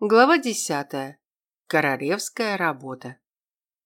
Глава десятая. Королевская работа.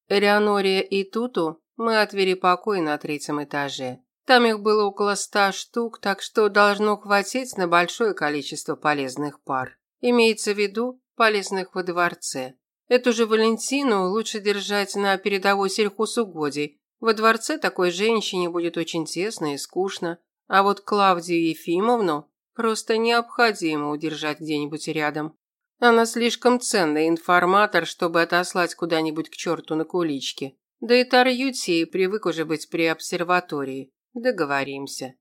Элеоноре и Туту мы отвели покой на третьем этаже. Там их было около ста штук, так что должно хватить на большое количество полезных пар. Имеется в виду полезных во дворце. Эту же Валентину лучше держать на передовой сельхозугодий. Во дворце такой женщине будет очень тесно и скучно, а вот Клавдию Ефимовну просто необходимо удержать где-нибудь рядом. Она слишком ценный информатор, чтобы отослать куда-нибудь к черту на куличке. Да и Тарьюти привык уже быть при обсерватории. Договоримся.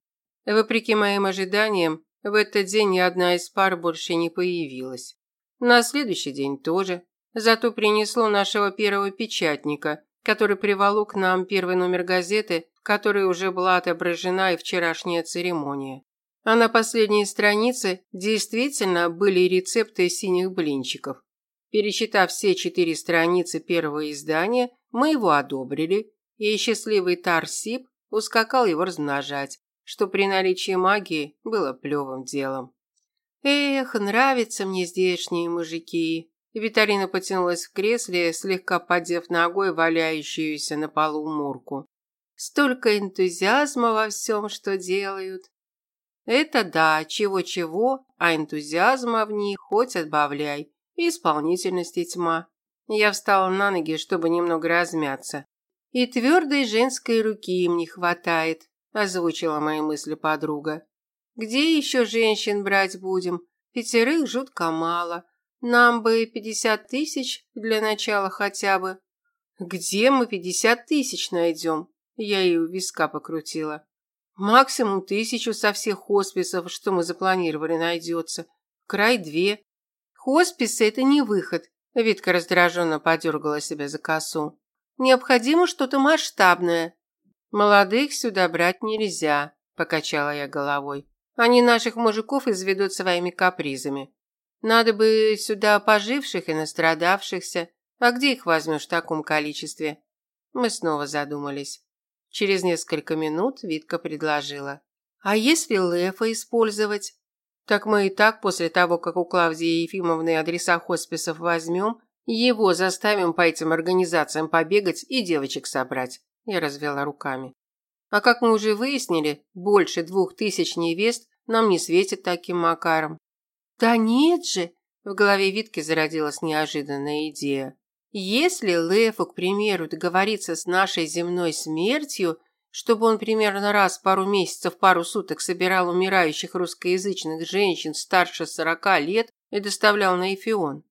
Вопреки моим ожиданиям, в этот день ни одна из пар больше не появилась. На следующий день тоже. Зато принесло нашего первого печатника, который приволок нам первый номер газеты, в которой уже была отображена и вчерашняя церемония. А на последней странице действительно были рецепты синих блинчиков. Пересчитав все четыре страницы первого издания, мы его одобрили, и счастливый Тарсип ускакал его размножать, что при наличии магии было плевым делом. Эх, нравятся мне здешние мужики. Виталина потянулась в кресле, слегка поддев ногой валяющуюся на полу мурку. Столько энтузиазма во всем, что делают. Это да, чего-чего, а энтузиазма в них хоть отбавляй. И исполнительности тьма. Я встала на ноги, чтобы немного размяться. И твердой женской руки им не хватает, озвучила мои мысли подруга. Где еще женщин брать будем? Пятерых жутко мало. Нам бы пятьдесят тысяч для начала хотя бы. Где мы пятьдесят тысяч найдем? Я ее виска покрутила. Максимум тысячу со всех хосписов, что мы запланировали, найдется. Край две. Хосписы – это не выход. Витка раздраженно подергала себя за косу. Необходимо что-то масштабное. Молодых сюда брать нельзя, покачала я головой. Они наших мужиков изведут своими капризами. Надо бы сюда поживших и настрадавшихся. А где их возьмешь в таком количестве? Мы снова задумались. Через несколько минут Витка предложила. «А если Лефа использовать?» «Так мы и так после того, как у Клавдии Ефимовны адреса хосписов возьмем, его заставим по этим организациям побегать и девочек собрать». Я развела руками. «А как мы уже выяснили, больше двух тысяч невест нам не светит таким макаром». «Да нет же!» В голове Витки зародилась неожиданная идея. Если Лефу, к примеру, договориться с нашей земной смертью, чтобы он примерно раз в пару месяцев, пару суток собирал умирающих русскоязычных женщин старше сорока лет и доставлял на Эфион.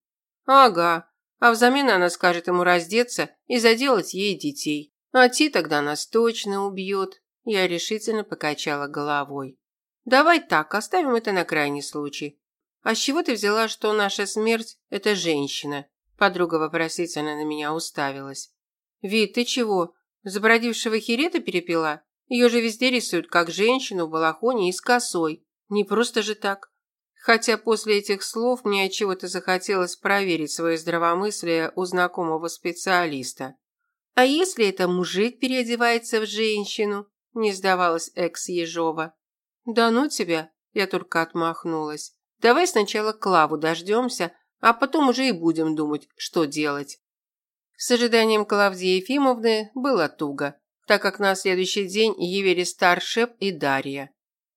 Ага, а взамен она скажет ему раздеться и заделать ей детей. А Ти тогда нас точно убьет. Я решительно покачала головой. Давай так, оставим это на крайний случай. А с чего ты взяла, что наша смерть – это женщина? Подруга вопросительно на меня уставилась. «Вид, ты чего? Забродившего херета перепила? Ее же везде рисуют как женщину в балахоне и с косой. Не просто же так». Хотя после этих слов мне от чего-то захотелось проверить свое здравомыслие у знакомого специалиста. «А если это мужик переодевается в женщину?» – не сдавалась экс-Ежова. «Да ну тебя!» – я только отмахнулась. «Давай сначала Клаву дождемся, а потом уже и будем думать, что делать. С ожиданием Клавдии Ефимовны было туго, так как на следующий день явились Старшеп и Дарья.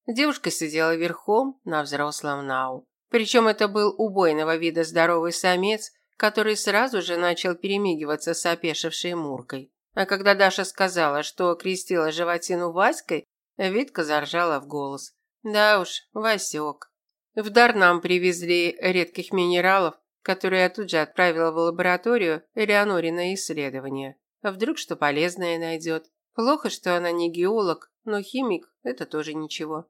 Девушка сидела верхом на взрослом нау. Причем это был убойного вида здоровый самец, который сразу же начал перемигиваться с опешившей Муркой. А когда Даша сказала, что крестила животину Васькой, Витка заржала в голос. Да уж, Васек. В дар нам привезли редких минералов, которые я тут же отправила в лабораторию Элеоноре на исследование. А вдруг что полезное найдет? Плохо, что она не геолог, но химик – это тоже ничего.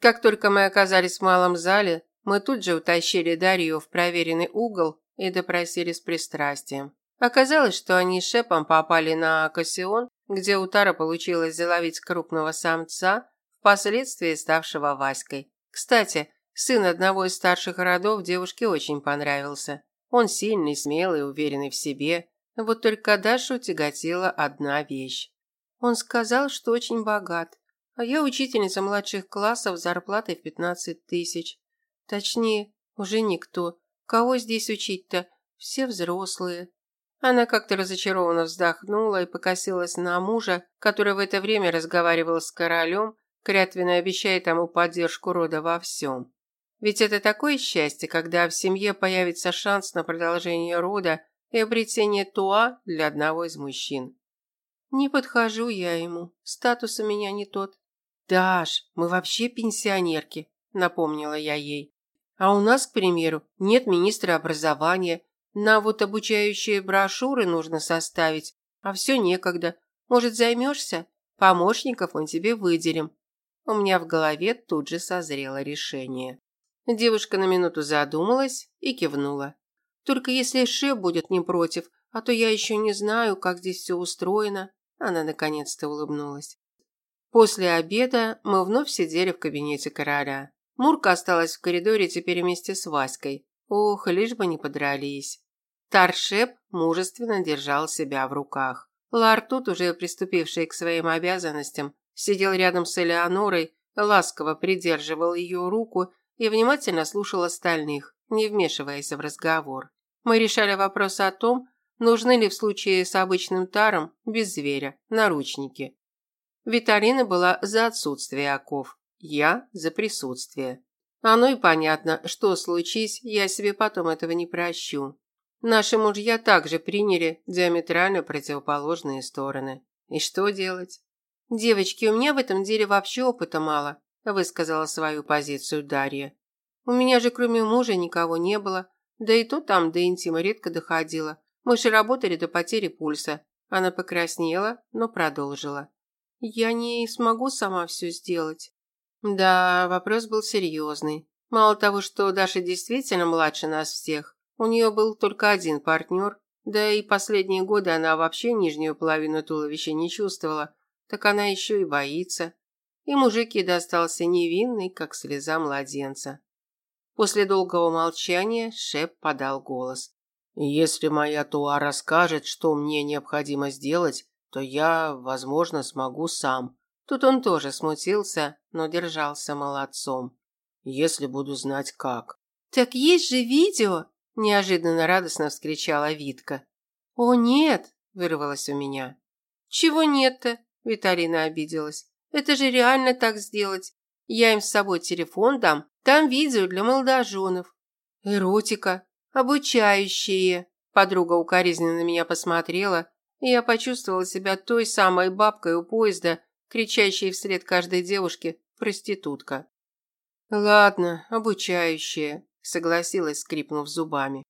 Как только мы оказались в малом зале, мы тут же утащили Дарью в проверенный угол и допросили с пристрастием. Оказалось, что они Шепом попали на Акасион, где у Тара получилось заловить крупного самца, впоследствии ставшего Васькой. Кстати, Сын одного из старших родов девушке очень понравился. Он сильный, смелый, уверенный в себе. Вот только Дашу тяготила одна вещь. Он сказал, что очень богат. А я учительница младших классов с зарплатой в 15 тысяч. Точнее, уже никто. Кого здесь учить-то? Все взрослые. Она как-то разочарованно вздохнула и покосилась на мужа, который в это время разговаривал с королем, клятвенно обещая тому поддержку рода во всем. Ведь это такое счастье, когда в семье появится шанс на продолжение рода и обретение туа для одного из мужчин. Не подхожу я ему, статус у меня не тот. Даш, мы вообще пенсионерки, напомнила я ей. А у нас, к примеру, нет министра образования. Нам вот обучающие брошюры нужно составить, а все некогда. Может, займешься? Помощников мы тебе выделим. У меня в голове тут же созрело решение. Девушка на минуту задумалась и кивнула. Только если Ше будет не против, а то я еще не знаю, как здесь все устроено. Она наконец-то улыбнулась. После обеда мы вновь сидели в кабинете короля. Мурка осталась в коридоре теперь вместе с Васькой. Ох, лишь бы не подрались. Таршеп мужественно держал себя в руках. Лар тут, уже приступивший к своим обязанностям, сидел рядом с Элеонорой, ласково придерживал ее руку и внимательно слушал остальных, не вмешиваясь в разговор. Мы решали вопрос о том, нужны ли в случае с обычным таром, без зверя, наручники. Виталина была за отсутствие оков. Я за присутствие. Оно и понятно, что случись, я себе потом этого не прощу. Наши мужья также приняли диаметрально противоположные стороны. И что делать? Девочки, у меня в этом деле вообще опыта мало, высказала свою позицию Дарья. У меня же кроме мужа никого не было, да и то там до интима редко доходило. Мы же работали до потери пульса. Она покраснела, но продолжила. Я не смогу сама все сделать. Да, вопрос был серьезный. Мало того, что Даша действительно младше нас всех, у нее был только один партнер, да и последние годы она вообще нижнюю половину туловища не чувствовала, так она еще и боится. И мужик достался невинный, как слеза младенца. После долгого молчания Шеп подал голос. «Если моя Туа расскажет, что мне необходимо сделать, то я, возможно, смогу сам. Тут он тоже смутился, но держался молодцом. Если буду знать как. Так есть же видео, неожиданно радостно вскричала Витка. О нет, вырвалось у меня. Чего нет-то? Виталина обиделась. Это же реально так сделать. Я им с собой телефон дам, там видео для молодоженов. Эротика, обучающие. Подруга укоризненно на меня посмотрела, и я почувствовала себя той самой бабкой у поезда, кричащей вслед каждой девушке «проститутка». «Ладно, обучающая», – согласилась, скрипнув зубами.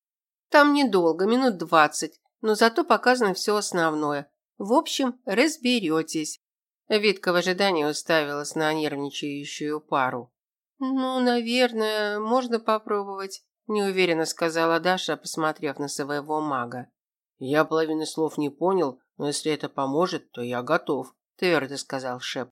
«Там недолго, минут двадцать, но зато показано все основное. В общем, разберетесь». Витка в ожидании уставилась на нервничающую пару. «Ну, наверное, можно попробовать», – неуверенно сказала Даша, посмотрев на своего мага. «Я половины слов не понял, но если это поможет, то я готов», твердо сказал Шеп.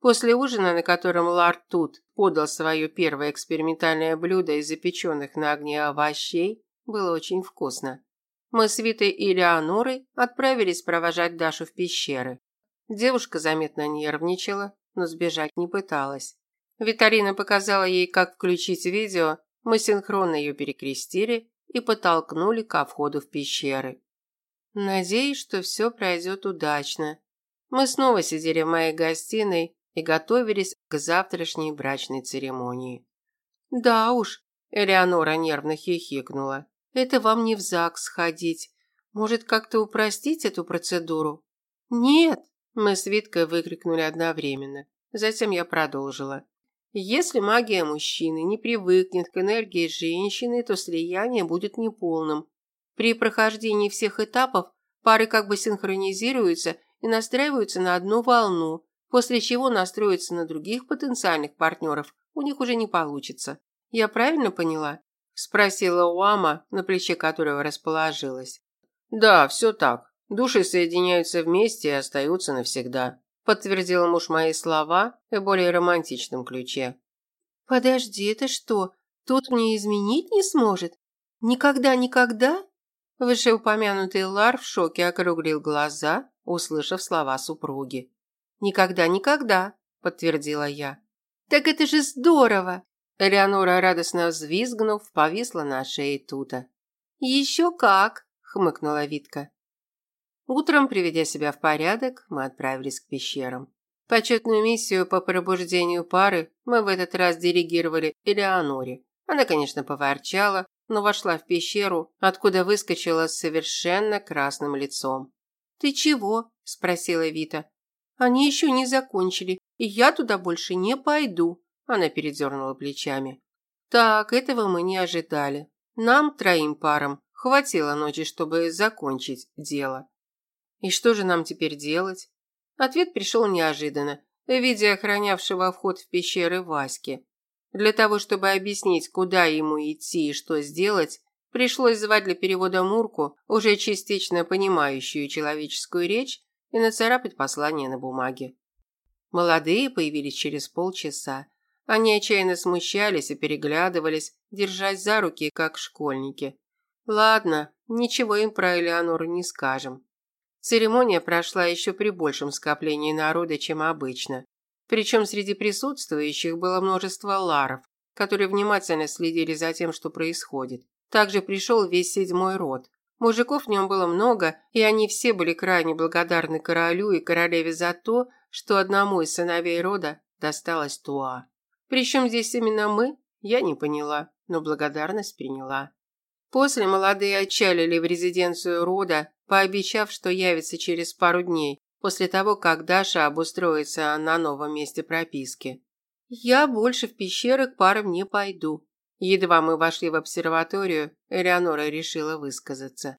После ужина, на котором Лар Тут подал свое первое экспериментальное блюдо из запеченных на огне овощей, было очень вкусно. Мы с Витой и Леонорой отправились провожать Дашу в пещеры. Девушка заметно нервничала, но сбежать не пыталась. Виталина показала ей, как включить видео, мы синхронно ее перекрестили и подтолкнули ко входу в пещеры. Надеюсь, что все пройдет удачно, мы снова сидели в моей гостиной и готовились к завтрашней брачной церемонии. Да уж, Элеонора нервно хихикнула. Это вам не в ЗАГС ходить. Может, как-то упростить эту процедуру? Нет, мы с Виткой выкрикнули одновременно. Затем я продолжила. Если магия мужчины не привыкнет к энергии женщины, то слияние будет неполным. При прохождении всех этапов пары как бы синхронизируются и настраиваются на одну волну, после чего настроиться на других потенциальных партнеров у них уже не получится. Я правильно поняла? Спросила Уама, на плече которого расположилась. Да, все так. Души соединяются вместе и остаются навсегда. Подтвердил муж мои слова в более романтичном ключе. Подожди, это что? Тут мне изменить не сможет? Никогда-никогда? Вышеупомянутый Лар в шоке округлил глаза, услышав слова супруги. «Никогда, никогда», – подтвердила я. «Так это же здорово!» Элеонора, радостно взвизгнув, повисла на шее Тута. «Еще как!» – хмыкнула Витка. Утром, приведя себя в порядок, мы отправились к пещерам. Почетную миссию по пробуждению пары мы в этот раз диригировали Элеоноре. Она, конечно, поворчала, но вошла в пещеру, откуда выскочила с совершенно красным лицом. «Ты чего?» – спросила Вита. «Они еще не закончили, и я туда больше не пойду», – она передернула плечами. «Так, этого мы не ожидали. Нам, троим парам, хватило ночи, чтобы закончить дело. И что же нам теперь делать?» Ответ пришел неожиданно, в виде охранявшего вход в пещеры Васьки. Для того, чтобы объяснить, куда ему идти и что сделать, пришлось звать для перевода Мурку, уже частично понимающую человеческую речь, и нацарапать послание на бумаге. Молодые появились через полчаса. Они отчаянно смущались и переглядывались, держась за руки, как школьники. Ладно, ничего им про Элеонору не скажем. Церемония прошла еще при большем скоплении народа, чем обычно. Причем среди присутствующих было множество ларов, которые внимательно следили за тем, что происходит. Также пришел весь седьмой род. Мужиков в нем было много, и они все были крайне благодарны королю и королеве за то, что одному из сыновей рода досталась Туа. Причем здесь именно мы, я не поняла, но благодарность приняла. После молодые отчалили в резиденцию рода, пообещав, что явится через пару дней, после того, как Даша обустроится на новом месте прописки. «Я больше в пещеры к парам не пойду». Едва мы вошли в обсерваторию, Элеонора решила высказаться.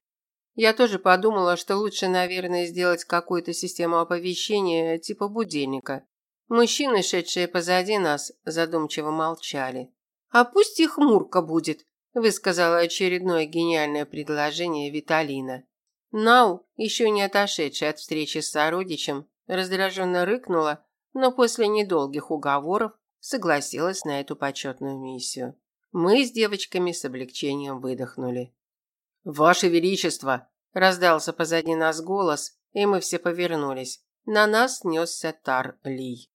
Я тоже подумала, что лучше, наверное, сделать какую-то систему оповещения типа будильника. Мужчины, шедшие позади нас, задумчиво молчали. «А пусть их Мурка будет», – высказала очередное гениальное предложение Виталина. Нау, еще не отошедшая от встречи с сородичем, раздраженно рыкнула, но после недолгих уговоров согласилась на эту почетную миссию. Мы с девочками с облегчением выдохнули. «Ваше Величество!» – раздался позади нас голос, и мы все повернулись. На нас несся Тар Ли.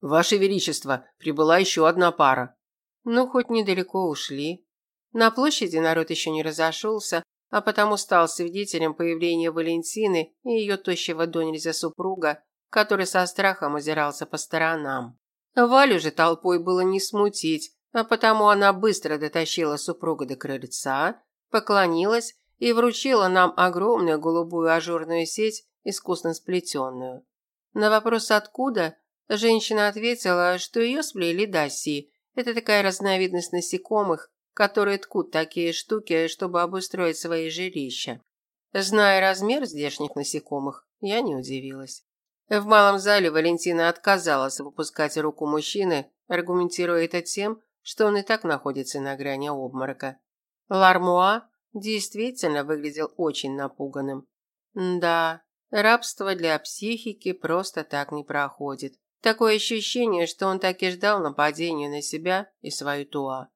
«Ваше Величество, прибыла еще одна пара». Ну, хоть недалеко ушли. На площади народ еще не разошелся, а потому стал свидетелем появления Валентины и ее тощего до нельзя супруга, который со страхом озирался по сторонам. Валю же толпой было не смутить, а потому она быстро дотащила супруга до крыльца, поклонилась и вручила нам огромную голубую ажурную сеть, искусно сплетенную. На вопрос «откуда?» женщина ответила, что ее сплели даси. Это такая разновидность насекомых, которые ткут такие штуки, чтобы обустроить свои жилища. Зная размер здешних насекомых, я не удивилась. В малом зале Валентина отказалась выпускать руку мужчины, аргументируя это тем, что он и так находится на грани обморока. Лармуа действительно выглядел очень напуганным. Да, рабство для психики просто так не проходит. Такое ощущение, что он так и ждал нападения на себя и свою Туа.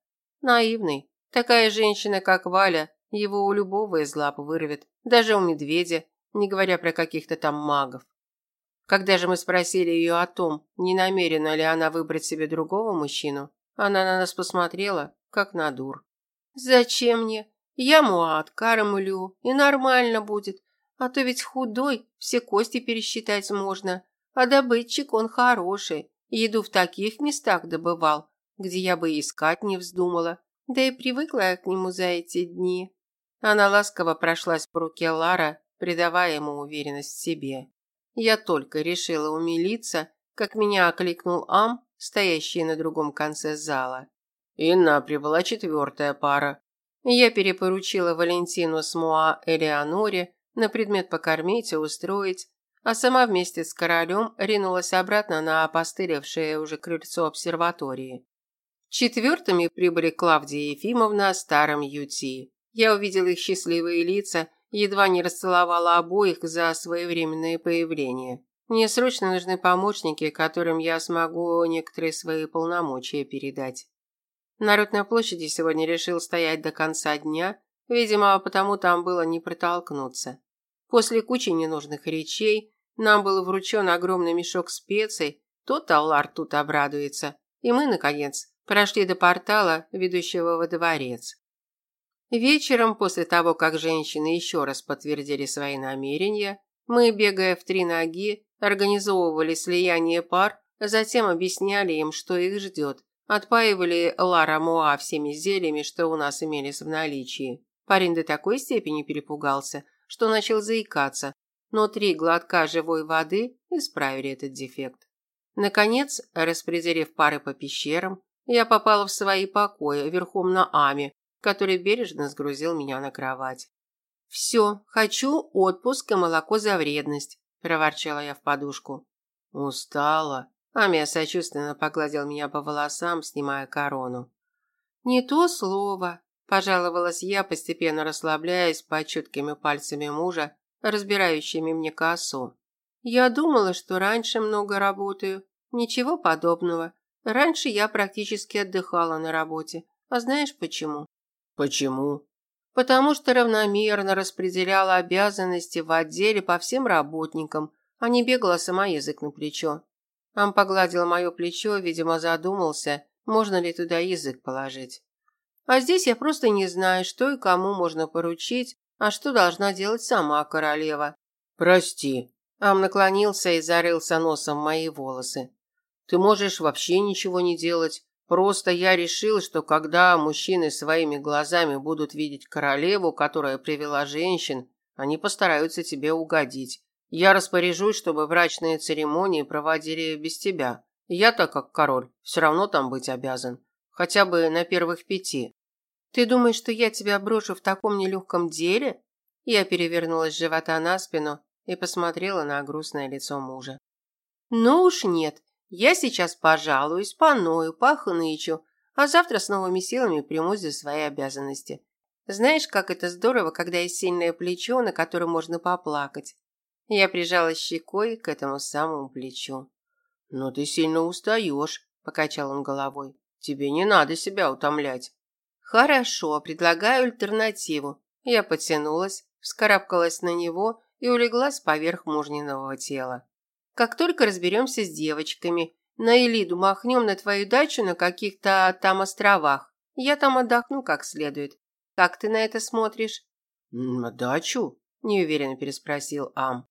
Наивный. Такая женщина, как Валя, его у любого из лап вырвет, даже у медведя, не говоря про каких-то там магов. Когда же мы спросили ее о том, не намерена ли она выбрать себе другого мужчину, она на нас посмотрела, как на дур. «Зачем мне? Я муат кормлю, и нормально будет. А то ведь худой, все кости пересчитать можно. А добытчик он хороший, еду в таких местах добывал, где я бы искать не вздумала. Да и привыкла я к нему за эти дни. Она ласково прошлась по руке Лара, придавая ему уверенность в себе. Я только решила умилиться, как меня окликнул Ам, стоящий на другом конце зала. Инна прибыла четвертая пара. Я перепоручила Валентину с Муа Элеоноре на предмет покормить и устроить, а сама вместе с королем ринулась обратно на опостылевшее уже крыльцо обсерватории. Четвертыми прибыли Клавдия Ефимовна с старым Юти. Я увидела их счастливые лица, едва не расцеловала обоих за своевременное появление. Мне срочно нужны помощники, которым я смогу некоторые свои полномочия передать. Народ на площади сегодня решил стоять до конца дня, видимо, потому там было не протолкнуться. После кучи ненужных речей нам был вручен огромный мешок специй, тот Аллар тут обрадуется, и мы, наконец, Прошли до портала, ведущего во дворец. Вечером, после того, как женщины еще раз подтвердили свои намерения, мы, бегая в три ноги, организовывали слияние пар, затем объясняли им, что их ждет, отпаивали Лара Муа всеми зельями, что у нас имелись в наличии. Парень до такой степени перепугался, что начал заикаться, но три глотка живой воды исправили этот дефект. Наконец, распределив пары по пещерам, я попала в свои покои верхом на Аме, который бережно сгрузил меня на кровать. «Все, хочу отпуск и молоко за вредность», – проворчала я в подушку. «Устала». Амия сочувственно погладил меня по волосам, снимая корону. «Не то слово», – пожаловалась я, постепенно расслабляясь под чуткими пальцами мужа, разбирающими мне косу. «Я думала, что раньше много работаю. Ничего подобного. Раньше я практически отдыхала на работе. А знаешь почему? Почему? Потому что равномерно распределяла обязанности в отделе по всем работникам, а не бегала сама язык на плечо. Ам погладил мое плечо, видимо, задумался, можно ли туда язык положить. А здесь я просто не знаю, что и кому можно поручить, а что должна делать сама королева. Прости. Ам наклонился и зарылся носом в мои волосы. Ты можешь вообще ничего не делать. Просто я решил, что когда мужчины своими глазами будут видеть королеву, которая привела женщин, они постараются тебе угодить. Я распоряжусь, чтобы брачные церемонии проводили без тебя. Я, так как король, все равно там быть обязан. Хотя бы на первых пяти. Ты думаешь, что я тебя брошу в таком нелегком деле? Я перевернулась с живота на спину и посмотрела на грустное лицо мужа. Ну уж нет. Я сейчас пожалуюсь, поною, похнычу, а завтра с новыми силами примусь за свои обязанности. Знаешь, как это здорово, когда есть сильное плечо, на котором можно поплакать. Я прижалась щекой к этому самому плечу. «Но ты сильно устаешь», – покачал он головой. «Тебе не надо себя утомлять». «Хорошо, предлагаю альтернативу». Я потянулась, вскарабкалась на него и улеглась поверх мужниного тела. Как только разберемся с девочками, на Элиду махнем на твою дачу на каких-то там островах. Я там отдохну как следует. Как ты на это смотришь?» «На дачу?» – неуверенно переспросил Ам.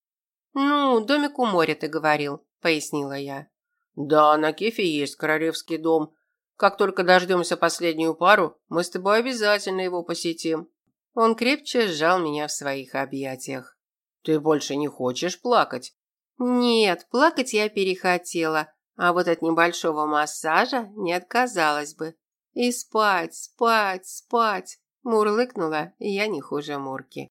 «Ну, домик у моря, ты говорил», – пояснила я. «Да, на Кефе есть королевский дом. Как только дождемся последнюю пару, мы с тобой обязательно его посетим». Он крепче сжал меня в своих объятиях. «Ты больше не хочешь плакать?» Нет, плакать я перехотела, а вот от небольшого массажа не отказалась бы. И спать, спать, спать. Мурлыкнула я не хуже Мурки.